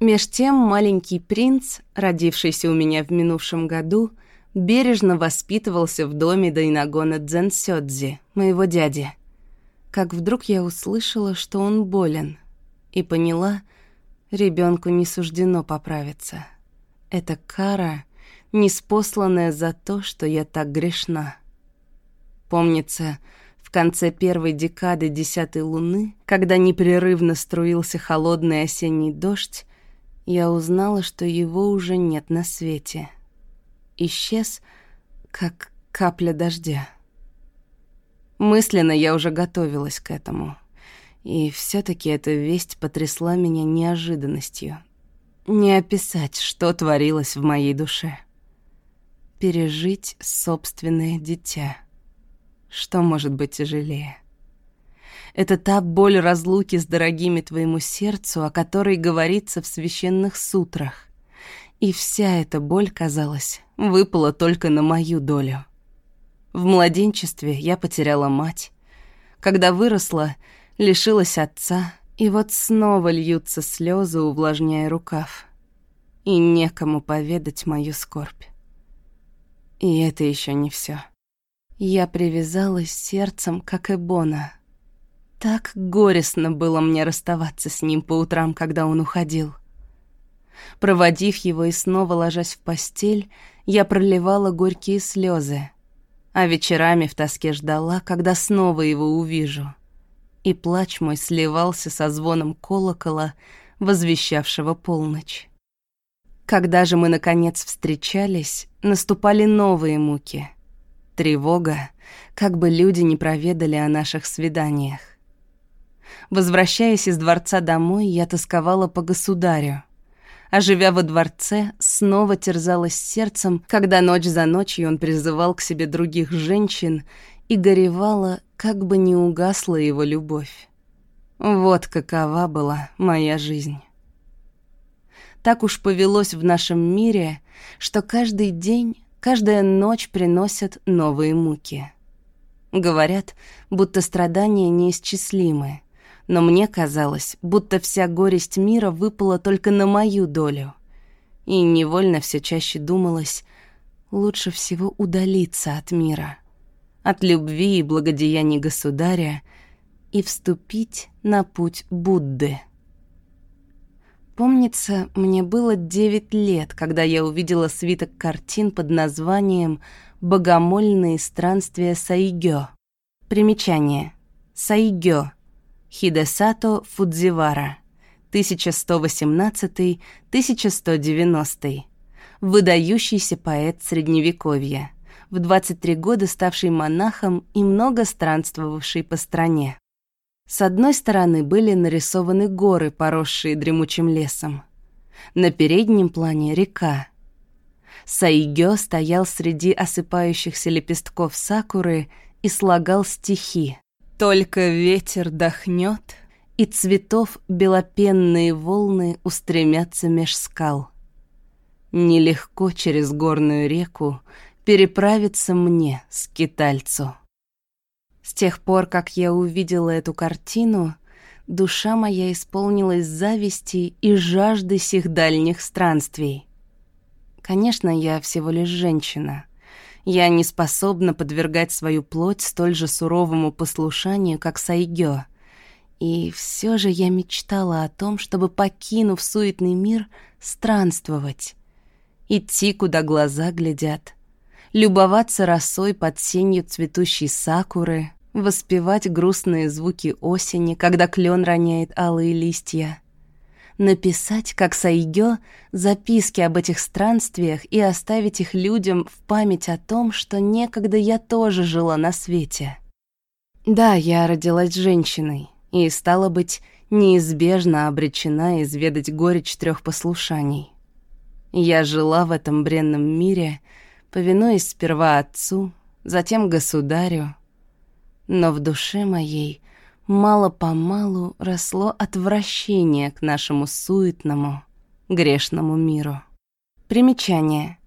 Меж тем маленький принц, родившийся у меня в минувшем году, бережно воспитывался в доме Дайнагона Дзенсёдзи, моего дяди. Как вдруг я услышала, что он болен, и поняла, ребенку не суждено поправиться. Это кара, неспосланная за то, что я так грешна. Помнится, в конце первой декады десятой луны, когда непрерывно струился холодный осенний дождь, я узнала, что его уже нет на свете. Исчез, как капля дождя. Мысленно я уже готовилась к этому. И все таки эта весть потрясла меня неожиданностью. Не описать, что творилось в моей душе. Пережить собственное дитя. Что может быть тяжелее? Это та боль разлуки с дорогими твоему сердцу, о которой говорится в священных сутрах. И вся эта боль, казалось, выпала только на мою долю. В младенчестве я потеряла мать. Когда выросла, лишилась отца, и вот снова льются слезы, увлажняя рукав. И некому поведать мою скорбь. И это еще не все. Я привязалась сердцем, как Эбона. Так горестно было мне расставаться с ним по утрам, когда он уходил. Проводив его и снова ложась в постель, я проливала горькие слезы, а вечерами в тоске ждала, когда снова его увижу. И плач мой сливался со звоном колокола, возвещавшего полночь. Когда же мы, наконец, встречались, наступали новые муки — тревога, как бы люди не проведали о наших свиданиях. Возвращаясь из дворца домой, я тосковала по государю. А живя во дворце, снова терзалась сердцем, когда ночь за ночью он призывал к себе других женщин и горевала, как бы не угасла его любовь. Вот какова была моя жизнь. Так уж повелось в нашем мире, что каждый день Каждая ночь приносит новые муки. Говорят, будто страдания неисчислимы, но мне казалось, будто вся горесть мира выпала только на мою долю. И невольно все чаще думалось, лучше всего удалиться от мира, от любви и благодеяний государя и вступить на путь Будды. Помнится, мне было девять лет, когда я увидела свиток картин под названием «Богомольные странствия Сайгё». Примечание. Сайгё. Хидесато Фудзивара. 1118-1190. Выдающийся поэт Средневековья. В 23 года ставший монахом и много странствовавший по стране. С одной стороны были нарисованы горы, поросшие дремучим лесом. На переднем плане — река. Сайгё стоял среди осыпающихся лепестков сакуры и слагал стихи. «Только ветер дохнет, и цветов белопенные волны устремятся меж скал. Нелегко через горную реку переправиться мне, скитальцу». С тех пор, как я увидела эту картину, душа моя исполнилась зависти и жажды сих дальних странствий. Конечно, я всего лишь женщина. Я не способна подвергать свою плоть столь же суровому послушанию, как Сайгё. И все же я мечтала о том, чтобы, покинув суетный мир, странствовать. Идти, куда глаза глядят. Любоваться росой под сенью цветущей сакуры, Воспевать грустные звуки осени, когда клен роняет алые листья. Написать, как Сайгё, записки об этих странствиях и оставить их людям в память о том, что некогда я тоже жила на свете. Да, я родилась женщиной и, стала быть, неизбежно обречена изведать горечь трех послушаний. Я жила в этом бренном мире, повинуясь сперва отцу, затем государю, но в душе моей мало-помалу росло отвращение к нашему суетному, грешному миру. Примечание.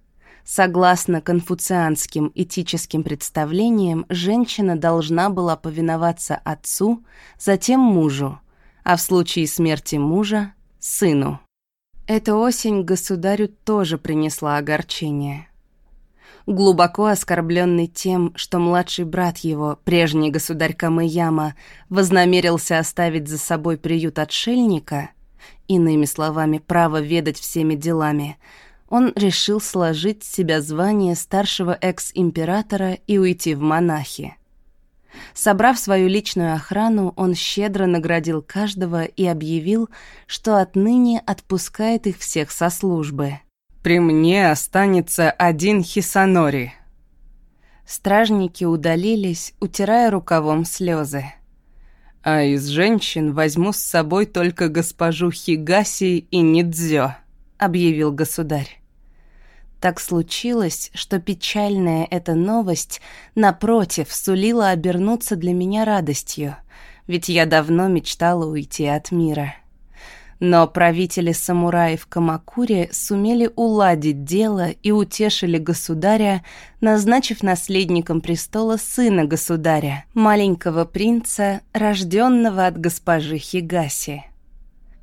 Согласно конфуцианским этическим представлениям, женщина должна была повиноваться отцу, затем мужу, а в случае смерти мужа — сыну. Эта осень государю тоже принесла огорчение. Глубоко оскорбленный тем, что младший брат его, прежний государь Камыяма, вознамерился оставить за собой приют отшельника, иными словами, право ведать всеми делами, он решил сложить с себя звание старшего экс-императора и уйти в монахи. Собрав свою личную охрану, он щедро наградил каждого и объявил, что отныне отпускает их всех со службы. «При мне останется один Хисанори». Стражники удалились, утирая рукавом слезы. «А из женщин возьму с собой только госпожу Хигаси и Нидзё», — объявил государь. Так случилось, что печальная эта новость, напротив, сулила обернуться для меня радостью, ведь я давно мечтала уйти от мира. Но правители самураев Камакури сумели уладить дело и утешили государя, назначив наследником престола сына государя, маленького принца, рожденного от госпожи Хигаси.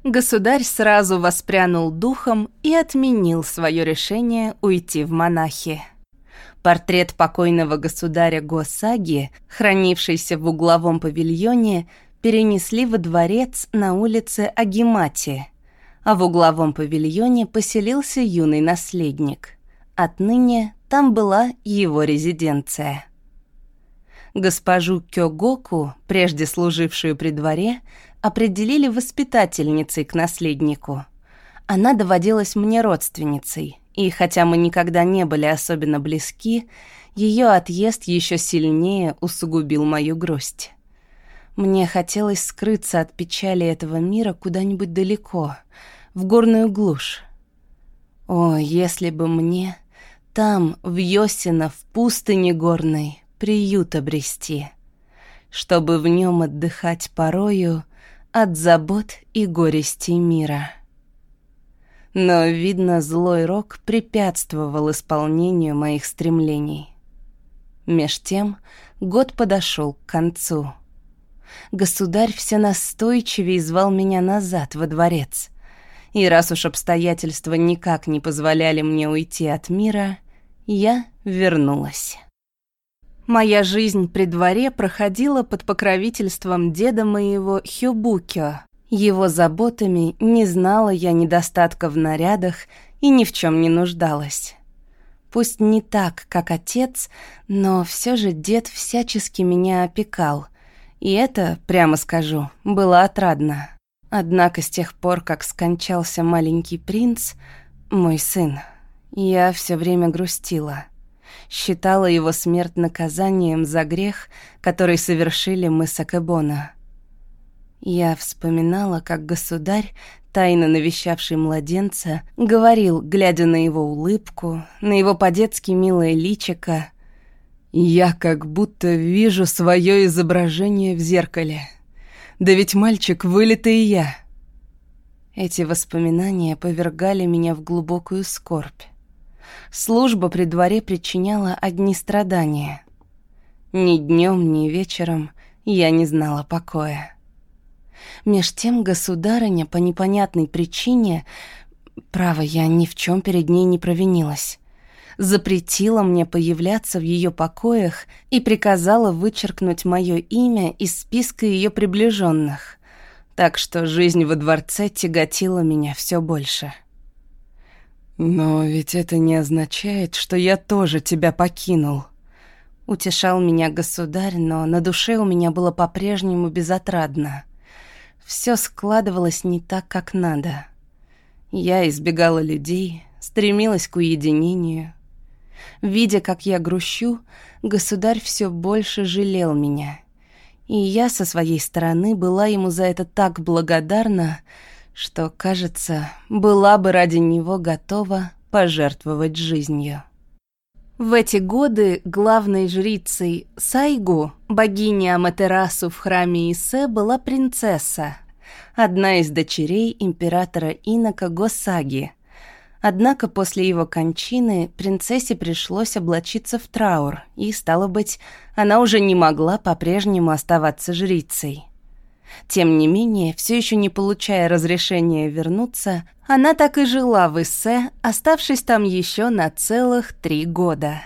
Государь сразу воспрянул духом и отменил свое решение уйти в монахи. Портрет покойного государя Госаги, хранившийся в угловом павильоне, перенесли во дворец на улице Агимати, а в угловом павильоне поселился юный наследник. Отныне там была его резиденция. Госпожу Кёгоку, прежде служившую при дворе, определили воспитательницей к наследнику. Она доводилась мне родственницей, и хотя мы никогда не были особенно близки, ее отъезд еще сильнее усугубил мою грусть. Мне хотелось скрыться от печали этого мира куда-нибудь далеко, в горную глушь. О, если бы мне там, в Йосино, в пустыне горной, приют обрести, чтобы в нем отдыхать порою от забот и горестей мира. Но, видно, злой рок препятствовал исполнению моих стремлений. Меж тем год подошел к концу. Государь все настойчивее звал меня назад во дворец. И раз уж обстоятельства никак не позволяли мне уйти от мира, я вернулась. Моя жизнь при дворе проходила под покровительством деда моего Хюбукё. Его заботами не знала я недостатка в нарядах и ни в чем не нуждалась. Пусть не так, как отец, но все же дед всячески меня опекал. И это, прямо скажу, было отрадно. Однако с тех пор, как скончался маленький принц, мой сын, я все время грустила считала его смерть наказанием за грех, который совершили мы с Акебона. Я вспоминала, как государь, тайно навещавший младенца, говорил, глядя на его улыбку, на его по-детски милое личико, «Я как будто вижу свое изображение в зеркале. Да ведь мальчик вылитый я». Эти воспоминания повергали меня в глубокую скорбь. Служба при дворе причиняла одни страдания. Ни днем, ни вечером я не знала покоя. Меж тем государыня по непонятной причине, право, я ни в чем перед ней не провинилась, запретила мне появляться в ее покоях и приказала вычеркнуть мое имя из списка ее приближенных. Так что жизнь во дворце тяготила меня все больше. «Но ведь это не означает, что я тоже тебя покинул». Утешал меня государь, но на душе у меня было по-прежнему безотрадно. Все складывалось не так, как надо. Я избегала людей, стремилась к уединению. Видя, как я грущу, государь все больше жалел меня. И я со своей стороны была ему за это так благодарна, что, кажется, была бы ради него готова пожертвовать жизнью. В эти годы главной жрицей Сайгу, богини Аматерасу в храме Исе, была принцесса, одна из дочерей императора Инока Госаги. Однако после его кончины принцессе пришлось облачиться в траур, и, стало быть, она уже не могла по-прежнему оставаться жрицей. Тем не менее, все еще не получая разрешения вернуться, она так и жила в Иссе, оставшись там еще на целых три года.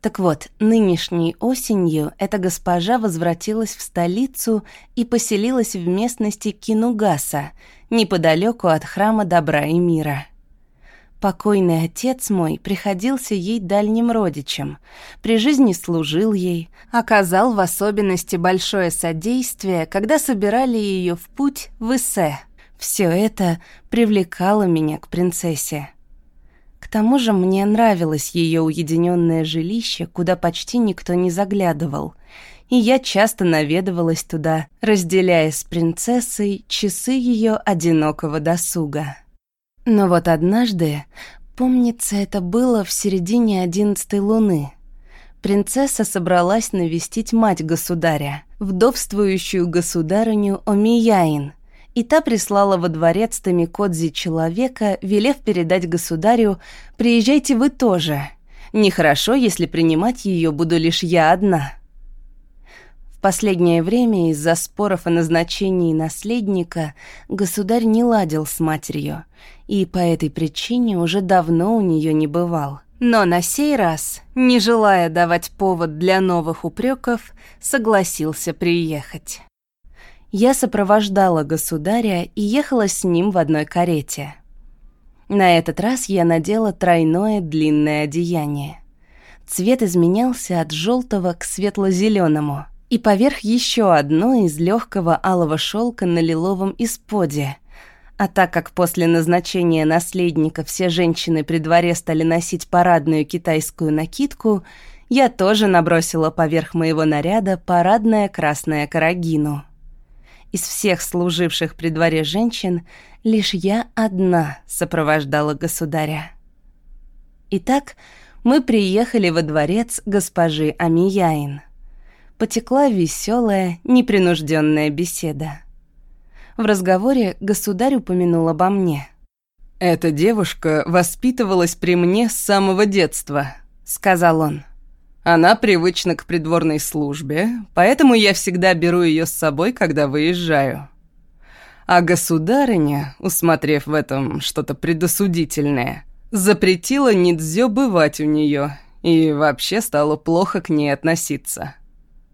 Так вот, нынешней осенью эта госпожа возвратилась в столицу и поселилась в местности Кинугаса, неподалеку от храма добра и мира. Покойный отец мой приходился ей дальним родичем, при жизни служил ей, оказал в особенности большое содействие, когда собирали ее в путь в Иссе. Все это привлекало меня к принцессе. К тому же мне нравилось ее уединенное жилище, куда почти никто не заглядывал, и я часто наведывалась туда, разделяя с принцессой часы ее одинокого досуга. Но вот однажды, помнится, это было в середине одиннадцатой луны, принцесса собралась навестить мать государя, вдовствующую государыню Омияин, и та прислала во дворец Тамикодзи человека, велев передать государю «Приезжайте вы тоже. Нехорошо, если принимать ее буду лишь я одна». В последнее время из-за споров о назначении наследника государь не ладил с матерью, и по этой причине уже давно у нее не бывал. Но на сей раз, не желая давать повод для новых упреков, согласился приехать. Я сопровождала государя и ехала с ним в одной карете. На этот раз я надела тройное длинное одеяние. Цвет изменялся от желтого к светло-зеленому — и поверх еще одно из легкого алого шелка на лиловом исподе. А так как после назначения наследника все женщины при дворе стали носить парадную китайскую накидку, я тоже набросила поверх моего наряда парадное красное карагину. Из всех служивших при дворе женщин лишь я одна сопровождала государя. Итак, мы приехали во дворец госпожи Амияин потекла веселая, непринужденная беседа. В разговоре государь упомянул обо мне. «Эта девушка воспитывалась при мне с самого детства», — сказал он. «Она привычна к придворной службе, поэтому я всегда беру ее с собой, когда выезжаю». А государыня, усмотрев в этом что-то предосудительное, запретила Нидзё бывать у нее и вообще стало плохо к ней относиться.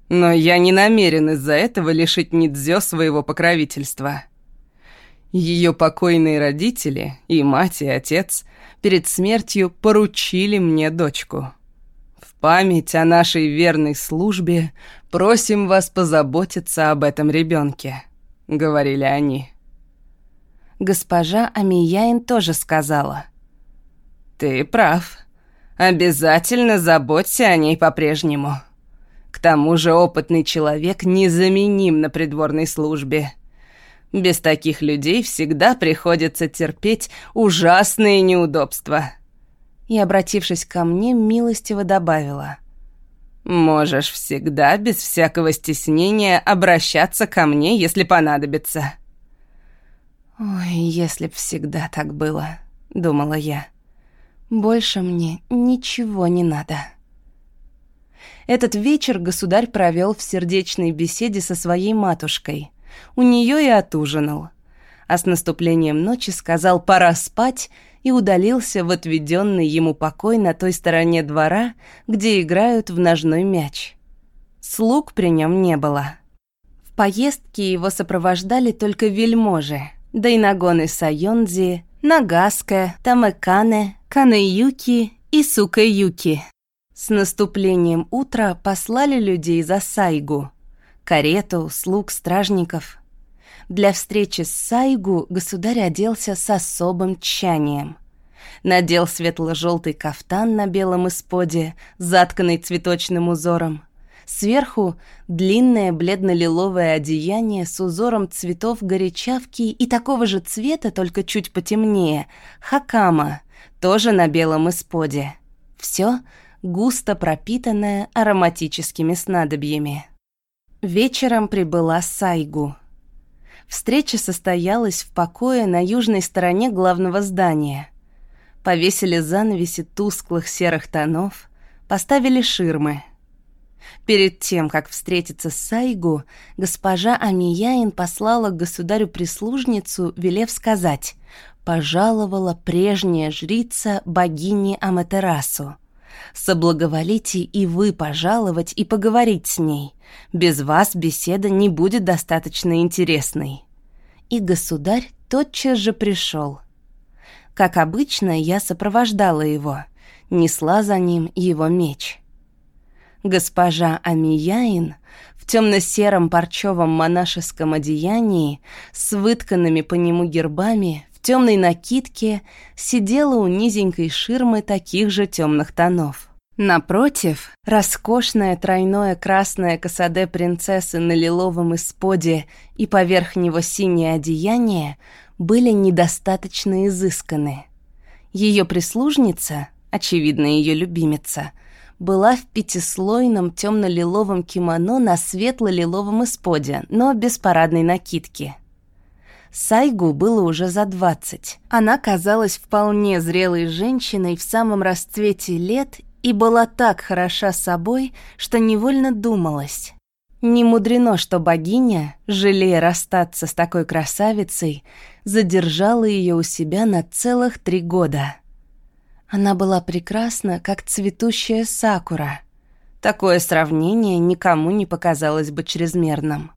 Но я не намерен из-за этого лишить Нидзё своего покровительства. Ее покойные родители, и мать, и отец, перед смертью поручили мне дочку. В память о нашей верной службе просим вас позаботиться об этом ребенке, говорили они. Госпожа Амияин тоже сказала. «Ты прав. Обязательно заботься о ней по-прежнему». Тому же опытный человек незаменим на придворной службе. Без таких людей всегда приходится терпеть ужасные неудобства. И, обратившись ко мне, милостиво добавила. «Можешь всегда, без всякого стеснения, обращаться ко мне, если понадобится». «Ой, если б всегда так было», — думала я. «Больше мне ничего не надо». Этот вечер государь провел в сердечной беседе со своей матушкой. У нее и отужинал. А с наступлением ночи сказал «пора спать» и удалился в отведенный ему покой на той стороне двора, где играют в ножной мяч. Слуг при нем не было. В поездке его сопровождали только вельможи, да и нагоны Сайонзи, Нагаске, Тамекане, Канеюки и Сукаюки. С наступлением утра послали людей за Сайгу. Карету, слуг, стражников. Для встречи с Сайгу государь оделся с особым тщанием. Надел светло-желтый кафтан на белом исподе, затканный цветочным узором. Сверху длинное бледно-лиловое одеяние с узором цветов горячавки и такого же цвета, только чуть потемнее, хакама, тоже на белом исподе. Все — густо пропитанная ароматическими снадобьями. Вечером прибыла Сайгу. Встреча состоялась в покое на южной стороне главного здания. Повесили занавеси тусклых серых тонов, поставили ширмы. Перед тем, как встретиться с Сайгу, госпожа Амияин послала государю прислужницу, велев сказать «Пожаловала прежняя жрица богини Аматерасу. Соблаговолите и вы пожаловать и поговорить с ней. Без вас беседа не будет достаточно интересной». И государь тотчас же пришел. Как обычно, я сопровождала его, несла за ним его меч. Госпожа Амияин в темно-сером парчевом монашеском одеянии с вытканными по нему гербами темной накидке сидела у низенькой ширмы таких же темных тонов. Напротив, роскошное тройное красное косаде принцессы на лиловом исподе и поверх него синее одеяние были недостаточно изысканы. Ее прислужница, очевидно, ее любимица, была в пятислойном темно-лиловом кимоно на светло-лиловом исподе, но без парадной накидки. Сайгу было уже за двадцать. Она казалась вполне зрелой женщиной в самом расцвете лет и была так хороша собой, что невольно думалась. Не мудрено, что богиня, жалея расстаться с такой красавицей, задержала ее у себя на целых три года. Она была прекрасна, как цветущая сакура. Такое сравнение никому не показалось бы чрезмерным.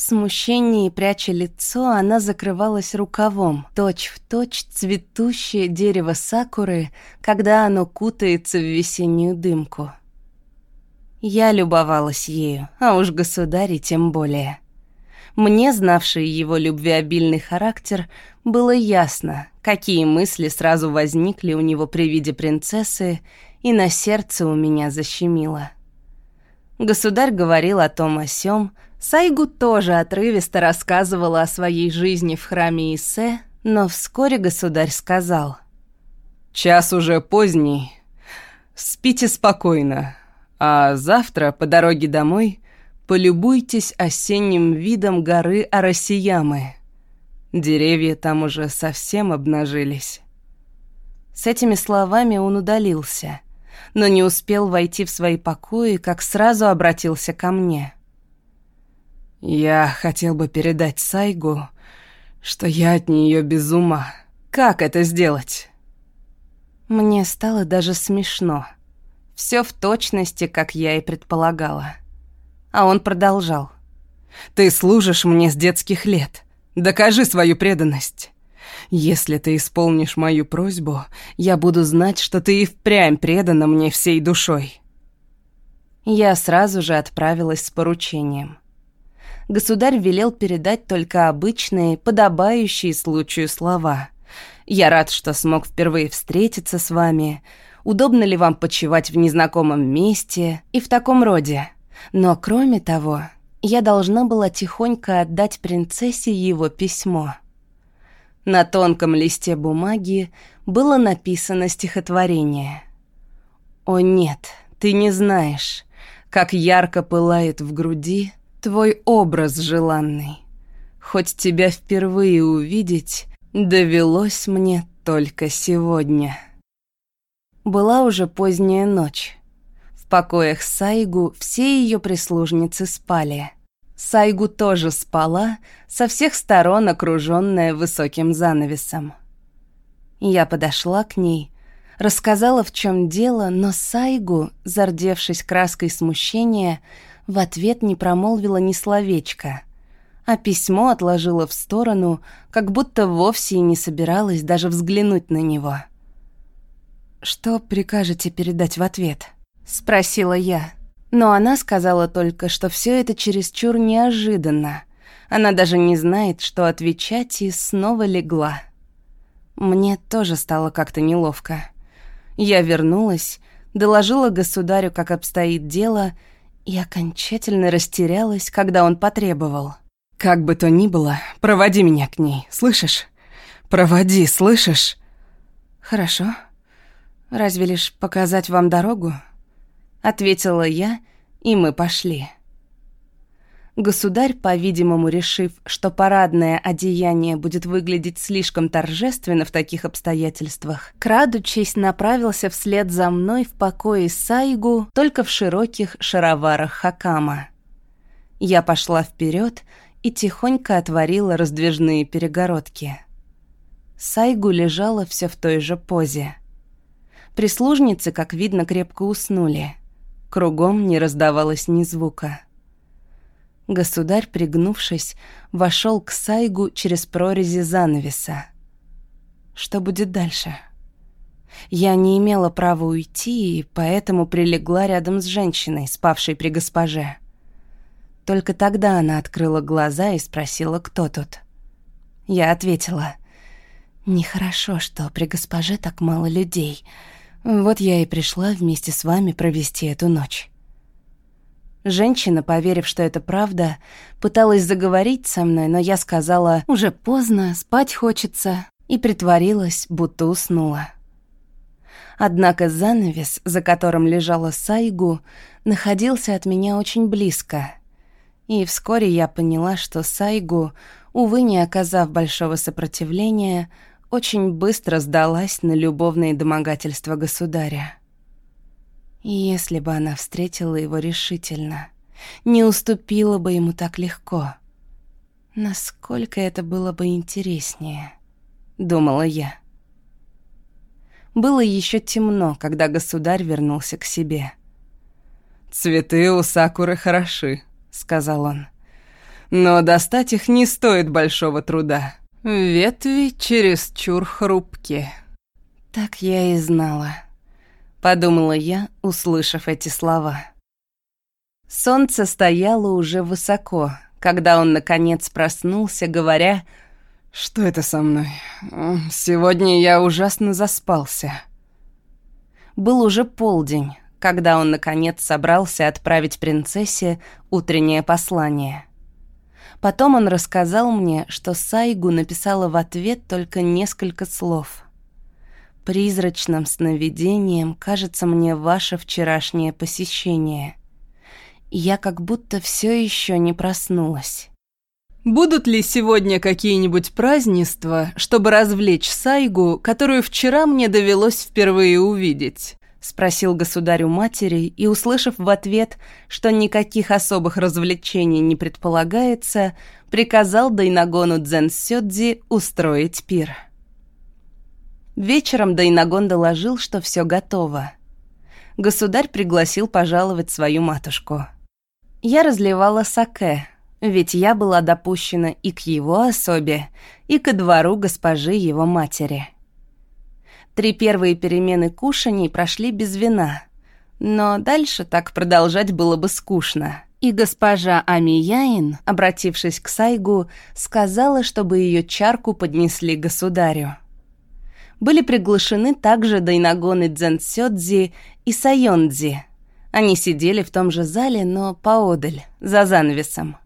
В смущении, пряча лицо, она закрывалась рукавом, точь-в-точь точь цветущее дерево сакуры, когда оно кутается в весеннюю дымку. Я любовалась ею, а уж государи тем более. Мне, знавшей его любвеобильный характер, было ясно, какие мысли сразу возникли у него при виде принцессы, и на сердце у меня защемило. Государь говорил о том о сём, Сайгу тоже отрывисто рассказывала о своей жизни в храме Исе, но вскоре государь сказал. «Час уже поздний. Спите спокойно, а завтра по дороге домой полюбуйтесь осенним видом горы Арасиямы. Деревья там уже совсем обнажились». С этими словами он удалился, но не успел войти в свои покои, как сразу обратился ко мне – я хотел бы передать Сайгу, что я от нее без ума. Как это сделать? Мне стало даже смешно. Все в точности, как я и предполагала. А он продолжал. «Ты служишь мне с детских лет. Докажи свою преданность. Если ты исполнишь мою просьбу, я буду знать, что ты и впрямь предана мне всей душой». Я сразу же отправилась с поручением государь велел передать только обычные, подобающие случаю слова. «Я рад, что смог впервые встретиться с вами. Удобно ли вам почивать в незнакомом месте?» и в таком роде. Но кроме того, я должна была тихонько отдать принцессе его письмо. На тонком листе бумаги было написано стихотворение. «О нет, ты не знаешь, как ярко пылает в груди Твой образ желанный. Хоть тебя впервые увидеть, довелось мне только сегодня. Была уже поздняя ночь. В покоях Сайгу все ее прислужницы спали. Сайгу тоже спала, со всех сторон окруженная высоким занавесом. Я подошла к ней, рассказала, в чем дело, но Сайгу, зардевшись краской смущения, в ответ не промолвила ни словечка, а письмо отложила в сторону, как будто вовсе и не собиралась даже взглянуть на него. «Что прикажете передать в ответ?» — спросила я. Но она сказала только, что все это чересчур неожиданно. Она даже не знает, что отвечать, и снова легла. Мне тоже стало как-то неловко. Я вернулась, доложила государю, как обстоит дело, и окончательно растерялась, когда он потребовал. «Как бы то ни было, проводи меня к ней, слышишь? Проводи, слышишь?» «Хорошо. Разве лишь показать вам дорогу?» Ответила я, и мы пошли. Государь, по-видимому, решив, что парадное одеяние будет выглядеть слишком торжественно в таких обстоятельствах, крадучись, направился вслед за мной в покое Сайгу только в широких шароварах хакама. Я пошла вперед и тихонько отворила раздвижные перегородки. Сайгу лежала все в той же позе. Прислужницы, как видно, крепко уснули. Кругом не раздавалось ни звука. Государь, пригнувшись, вошел к Сайгу через прорези занавеса. Что будет дальше? Я не имела права уйти, и поэтому прилегла рядом с женщиной, спавшей при госпоже. Только тогда она открыла глаза и спросила, кто тут. Я ответила, «Нехорошо, что при госпоже так мало людей. Вот я и пришла вместе с вами провести эту ночь». Женщина, поверив, что это правда, пыталась заговорить со мной, но я сказала «уже поздно, спать хочется» и притворилась, будто уснула. Однако занавес, за которым лежала Сайгу, находился от меня очень близко. И вскоре я поняла, что Сайгу, увы, не оказав большого сопротивления, очень быстро сдалась на любовные домогательства государя. Если бы она встретила его решительно, не уступила бы ему так легко. Насколько это было бы интереснее, думала я. Было еще темно, когда государь вернулся к себе. «Цветы у Сакуры хороши», — сказал он. «Но достать их не стоит большого труда. Ветви чересчур хрупкие». Так я и знала подумала я, услышав эти слова. Солнце стояло уже высоко, когда он наконец проснулся, говоря: "Что это со мной? Сегодня я ужасно заспался". Был уже полдень, когда он наконец собрался отправить принцессе утреннее послание. Потом он рассказал мне, что Сайгу написала в ответ только несколько слов — Призрачным сновидением кажется мне ваше вчерашнее посещение. Я как будто все еще не проснулась. Будут ли сегодня какие-нибудь празднества, чтобы развлечь Сайгу, которую вчера мне довелось впервые увидеть? Спросил государю матери и, услышав в ответ, что никаких особых развлечений не предполагается, приказал Дайнагону Дзен устроить пир. Вечером Дайнагон доложил, что все готово. Государь пригласил пожаловать свою матушку. Я разливала саке, ведь я была допущена и к его особе, и ко двору госпожи его матери. Три первые перемены кушаний прошли без вина, но дальше так продолжать было бы скучно. И госпожа Амияин, обратившись к Сайгу, сказала, чтобы ее чарку поднесли государю были приглашены также Дайнагоны Дзенсёдзи и Сайондзи. Они сидели в том же зале, но поодаль, за занавесом.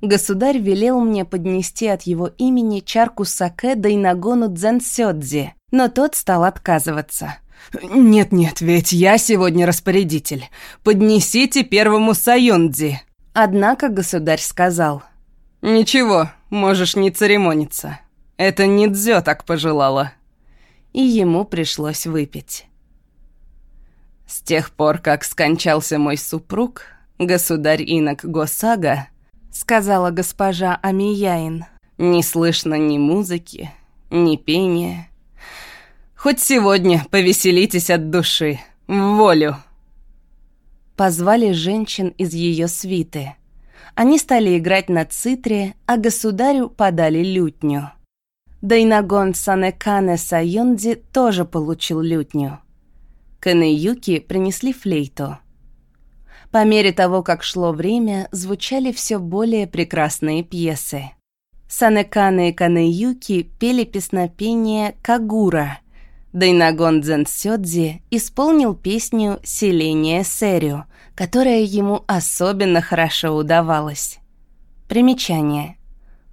Государь велел мне поднести от его имени чарку саке Дайнагону Дзенсёдзи, но тот стал отказываться. «Нет-нет, ведь я сегодня распорядитель. Поднесите первому Сайондзи». Однако государь сказал. «Ничего, можешь не церемониться. Это Нидзё так пожелала» и ему пришлось выпить. С тех пор, как скончался мой супруг, государь инок Госага, сказала госпожа Амияин, не слышно ни музыки, ни пения. Хоть сегодня повеселитесь от души, в волю. Позвали женщин из ее свиты. Они стали играть на цитре, а государю подали лютню. Дайнагон Санекане Сайонди тоже получил лютню. Канеюки принесли флейту. По мере того, как шло время, звучали все более прекрасные пьесы. Санекане и Канеюки пели песнопение «Кагура». Дайнагон Дзенсёдзи исполнил песню «Селение Сэрю», которая ему особенно хорошо удавалась. Примечание.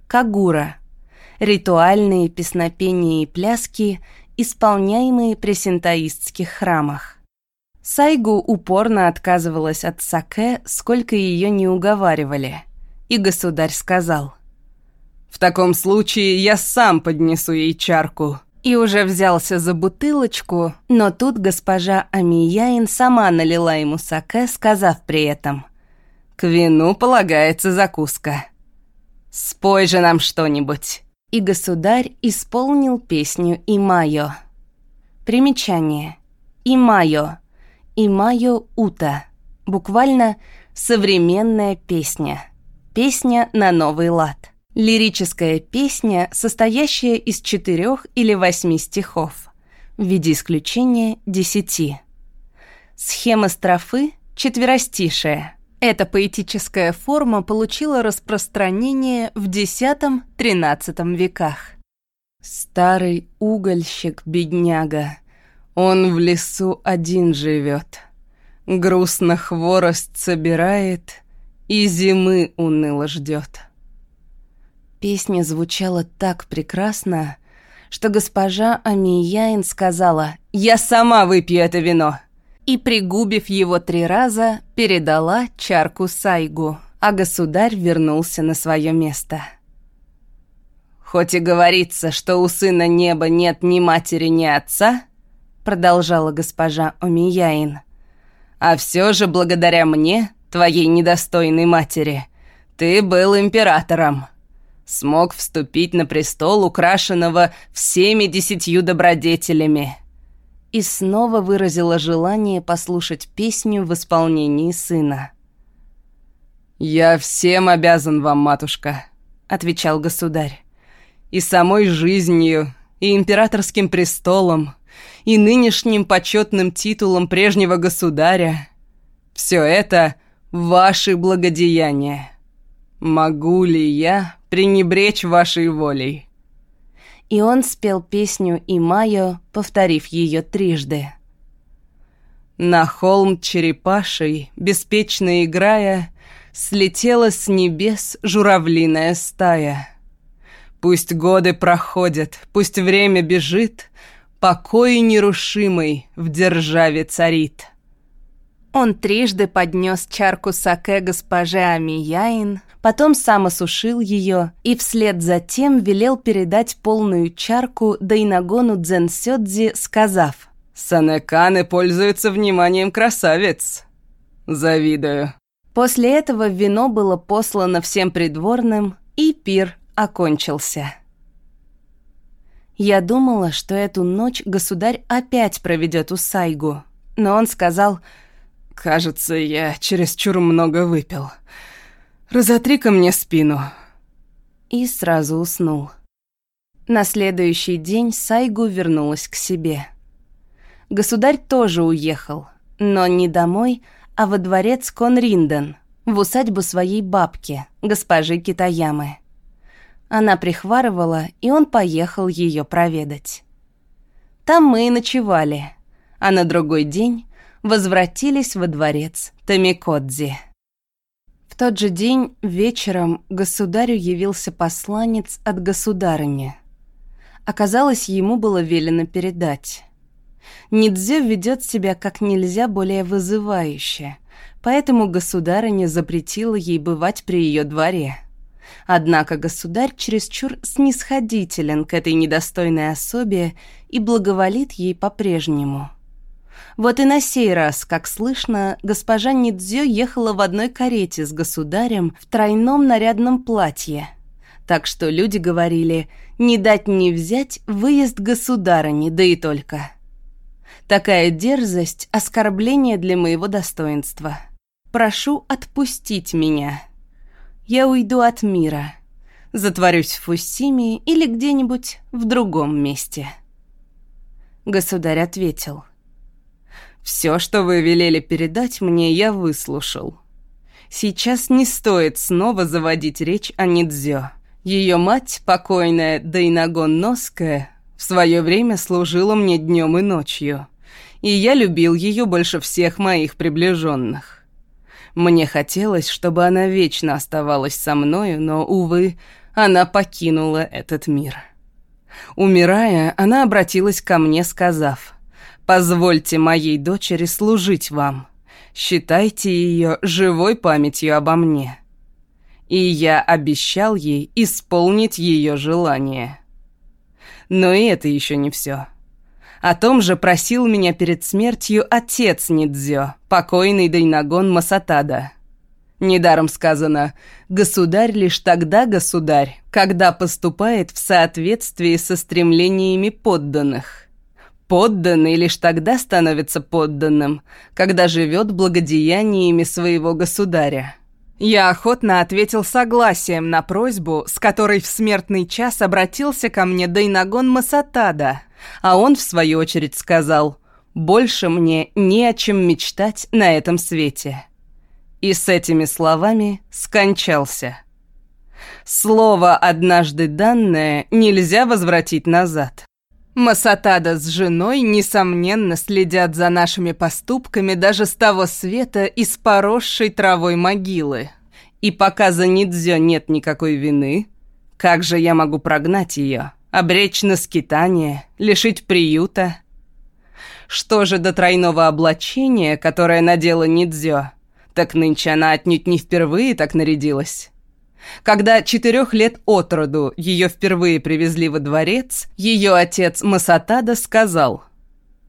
«Кагура» ритуальные песнопения и пляски, исполняемые при синтоистских храмах. Сайгу упорно отказывалась от саке, сколько ее не уговаривали, и государь сказал. «В таком случае я сам поднесу ей чарку». И уже взялся за бутылочку, но тут госпожа Амияин сама налила ему саке, сказав при этом. «К вину полагается закуска. Спой же нам что-нибудь». И государь исполнил песню «Имайо». Примечание. «Имайо». «Имайо Ута». Буквально «современная песня». Песня на новый лад. Лирическая песня, состоящая из четырех или восьми стихов, в виде исключения десяти. Схема строфы — четверостишая. Эта поэтическая форма получила распространение в X-XIII веках. Старый угольщик-бедняга, он в лесу один живет, грустно хворост собирает — и зимы уныло ждет. Песня звучала так прекрасно, что госпожа Амияин сказала «Я сама выпью это вино!» И, пригубив его три раза, передала чарку Сайгу, а государь вернулся на свое место. «Хоть и говорится, что у сына неба нет ни матери, ни отца», продолжала госпожа Омияин, «а все же благодаря мне твоей недостойной матери. Ты был императором. Смог вступить на престол, украшенного всеми десятью добродетелями». И снова выразила желание послушать песню в исполнении сына. «Я всем обязан вам, матушка», — отвечал государь. «И самой жизнью, и императорским престолом, и нынешним почетным титулом прежнего государя. Все это ваши благодеяния. Могу ли я пренебречь вашей волей?» И он спел песню «И Майо», повторив ее трижды. На холм черепашей, беспечно играя, Слетела с небес журавлиная стая. Пусть годы проходят, пусть время бежит, Покой нерушимый в державе царит. Он трижды поднес чарку саке госпоже Амияин, потом сам осушил ее и вслед за тем велел передать полную чарку Дайнагону Дзенсёдзи, сказав «Санеканы пользуются вниманием красавец. Завидую». После этого вино было послано всем придворным, и пир окончился. Я думала, что эту ночь государь опять проведет у Сайгу, но он сказал – «Кажется, я чересчур много выпил. Разотри-ка мне спину». И сразу уснул. На следующий день Сайгу вернулась к себе. Государь тоже уехал, но не домой, а во дворец Конринден, в усадьбу своей бабки, госпожи Китаямы. Она прихварывала, и он поехал ее проведать. Там мы и ночевали, а на другой день возвратились во дворец Тамикодзи. В тот же день вечером государю явился посланец от государыни. Оказалось, ему было велено передать. Нидзё ведет себя как нельзя более вызывающе, поэтому государыня запретила ей бывать при ее дворе. Однако государь чересчур снисходителен к этой недостойной особе и благоволит ей по-прежнему – вот и на сей раз, как слышно, госпожа Нидзё ехала в одной карете с государем в тройном нарядном платье. Так что люди говорили «не дать не взять выезд государыни, да и только». Такая дерзость — оскорбление для моего достоинства. Прошу отпустить меня. Я уйду от мира. Затворюсь в Фусиме или где-нибудь в другом месте. Государь ответил — все, что вы велели передать мне, я выслушал. Сейчас не стоит снова заводить речь о Нидзё. Ее мать, покойная Дайнагон Ноская, в свое время служила мне днем и ночью, и я любил ее больше всех моих приближенных. Мне хотелось, чтобы она вечно оставалась со мною, но, увы, она покинула этот мир. Умирая, она обратилась ко мне, сказав, Позвольте моей дочери служить вам. Считайте ее живой памятью обо мне. и я обещал ей исполнить ее желание. Но и это еще не все. О том же просил меня перед смертью отец Нидзё, покойный Дайнагон Масатада. Недаром сказано «Государь лишь тогда государь, когда поступает в соответствии со стремлениями подданных». Подданный лишь тогда становится подданным, когда живет благодеяниями своего государя. Я охотно ответил согласием на просьбу, с которой в смертный час обратился ко мне Дайнагон Масатада, а он, в свою очередь, сказал «Больше мне не о чем мечтать на этом свете». И с этими словами скончался. Слово, однажды данное, нельзя возвратить назад. Масатада с женой, несомненно, следят за нашими поступками даже с того света из поросшей травой могилы. И пока за Нидзё нет никакой вины, как же я могу прогнать ее, обречь на скитание, лишить приюта? Что же до тройного облачения, которое надела Нидзё, так нынче она отнюдь не впервые так нарядилась. Когда четырех лет от роду ее впервые привезли во дворец, ее отец Масатада сказал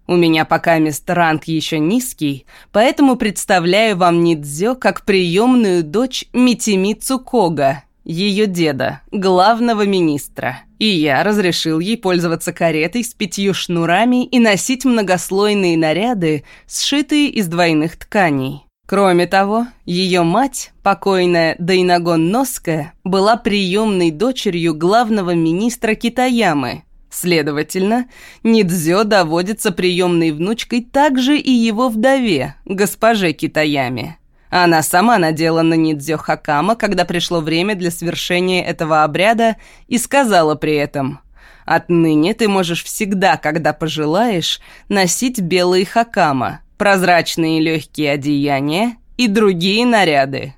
«У меня пока ранг еще низкий, поэтому представляю вам Нидзё как приемную дочь Митимицу Кога, ее деда, главного министра. И я разрешил ей пользоваться каретой с пятью шнурами и носить многослойные наряды, сшитые из двойных тканей. Кроме того, ее мать, покойная Дайнагон Ноская, была приемной дочерью главного министра Китаямы. Следовательно, Нидзё доводится приемной внучкой также и его вдове, госпоже Китаяме. Она сама надела на Нидзё Хакама, когда пришло время для свершения этого обряда, и сказала при этом «Отныне ты можешь всегда, когда пожелаешь, носить белые Хакама» прозрачные легкие одеяния и другие наряды.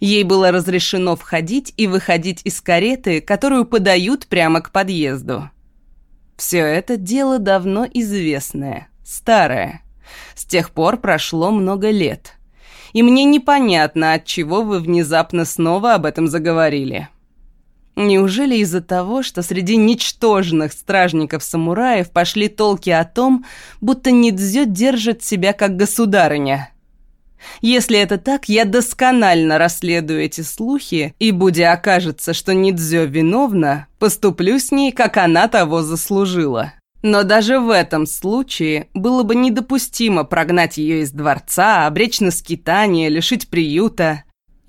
Ей было разрешено входить и выходить из кареты, которую подают прямо к подъезду. Все это дело давно известное, старое. С тех пор прошло много лет. И мне непонятно, от чего вы внезапно снова об этом заговорили. Неужели из-за того, что среди ничтожных стражников-самураев пошли толки о том, будто Нидзё держит себя как государыня? Если это так, я досконально расследую эти слухи, и, будя окажется, что Нидзё виновна, поступлю с ней, как она того заслужила. Но даже в этом случае было бы недопустимо прогнать ее из дворца, обречь на скитание, лишить приюта.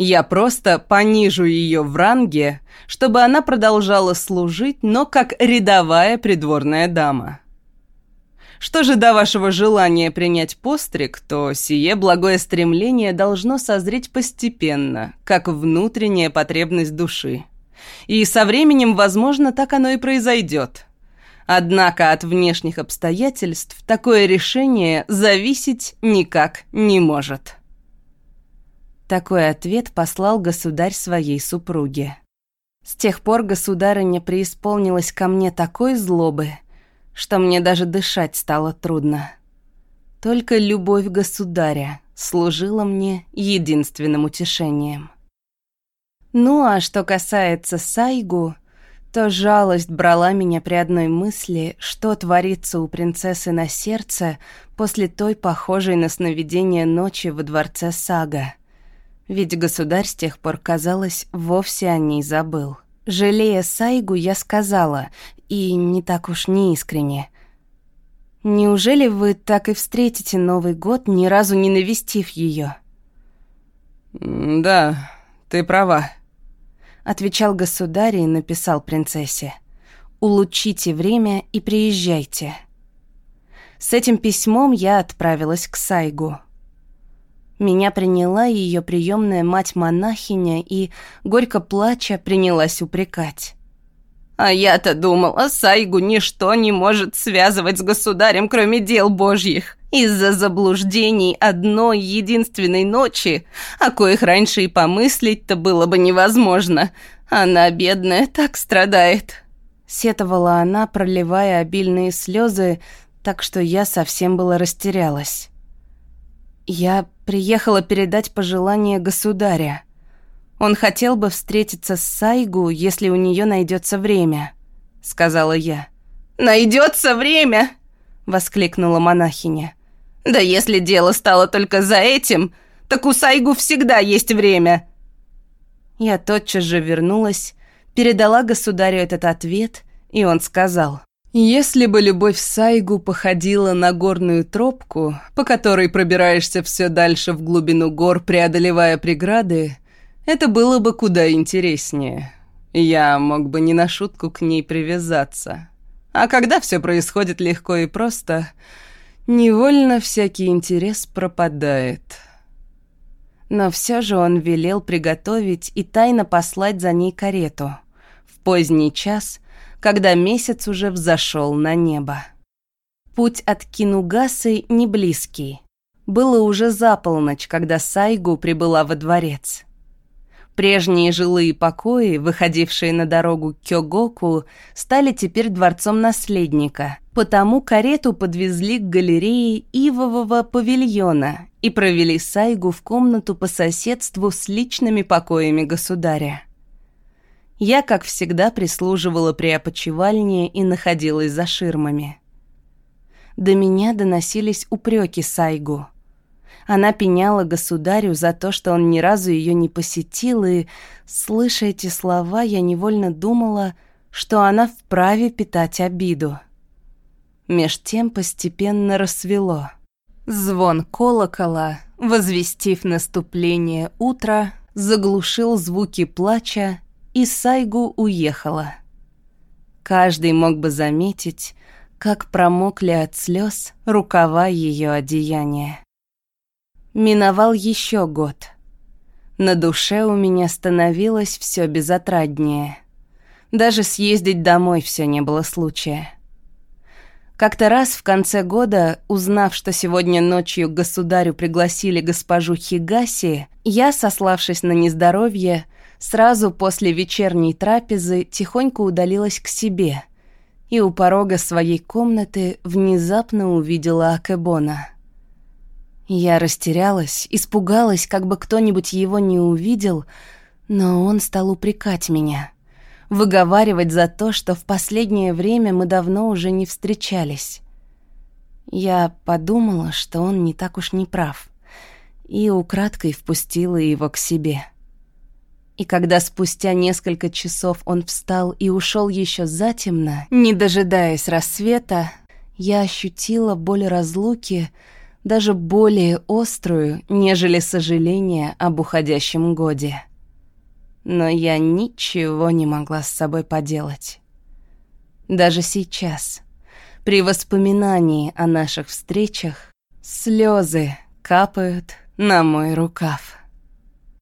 Я просто понижу ее в ранге, чтобы она продолжала служить, но как рядовая придворная дама. Что же до вашего желания принять постриг, то сие благое стремление должно созреть постепенно, как внутренняя потребность души. И со временем, возможно, так оно и произойдет. Однако от внешних обстоятельств такое решение зависеть никак не может. Такой ответ послал государь своей супруге. С тех пор государыня преисполнилась ко мне такой злобы, что мне даже дышать стало трудно. Только любовь государя служила мне единственным утешением. Ну а что касается Сайгу, то жалость брала меня при одной мысли, что творится у принцессы на сердце после той похожей на сновидение ночи во дворце Сага. Ведь государь с тех пор, казалось, вовсе о ней забыл. Жалея Сайгу, я сказала, и не так уж неискренне. «Неужели вы так и встретите Новый год, ни разу не навестив ее? «Да, ты права», — отвечал государь и написал принцессе. «Улучшите время и приезжайте». С этим письмом я отправилась к Сайгу. Меня приняла ее приемная мать-монахиня и, горько плача, принялась упрекать. «А я-то думала, Сайгу ничто не может связывать с государем, кроме дел божьих. Из-за заблуждений одной единственной ночи, о коих раньше и помыслить-то было бы невозможно. Она, бедная, так страдает». Сетовала она, проливая обильные слезы, так что я совсем было растерялась. «Я приехала передать пожелание государя. Он хотел бы встретиться с Сайгу, если у нее найдется время, сказала я. Найдется время, воскликнула монахиня. Да если дело стало только за этим, так у Сайгу всегда есть время. Я тотчас же вернулась, передала государю этот ответ, и он сказал: если бы любовь Сайгу походила на горную тропку, по которой пробираешься все дальше в глубину гор, преодолевая преграды, это было бы куда интереснее. Я мог бы не на шутку к ней привязаться. А когда все происходит легко и просто, невольно всякий интерес пропадает. Но все же он велел приготовить и тайно послать за ней карету. В поздний час когда месяц уже взошел на небо. Путь от Кинугасы не близкий. Было уже за полночь, когда Сайгу прибыла во дворец. Прежние жилые покои, выходившие на дорогу Кёгоку, стали теперь дворцом наследника, потому карету подвезли к галерее Ивового павильона и провели Сайгу в комнату по соседству с личными покоями государя. Я, как всегда, прислуживала при опочивальне и находилась за ширмами. До меня доносились упреки Сайгу. Она пеняла государю за то, что он ни разу ее не посетил, и, слыша эти слова, я невольно думала, что она вправе питать обиду. Меж тем постепенно рассвело. Звон колокола, возвестив наступление утра, заглушил звуки плача и Сайгу уехала. Каждый мог бы заметить, как промокли от слез рукава ее одеяния. Миновал еще год. На душе у меня становилось все безотраднее. Даже съездить домой все не было случая. Как-то раз в конце года, узнав, что сегодня ночью государю пригласили госпожу Хигаси, я, сославшись на нездоровье, Сразу после вечерней трапезы тихонько удалилась к себе и у порога своей комнаты внезапно увидела Акебона. Я растерялась, испугалась, как бы кто-нибудь его не увидел, но он стал упрекать меня, выговаривать за то, что в последнее время мы давно уже не встречались. Я подумала, что он не так уж не прав, и украдкой впустила его к себе. И когда спустя несколько часов он встал и ушел еще затемно, не дожидаясь рассвета, я ощутила боль разлуки, даже более острую, нежели сожаление об уходящем годе. Но я ничего не могла с собой поделать. Даже сейчас, при воспоминании о наших встречах, слезы капают на мой рукав.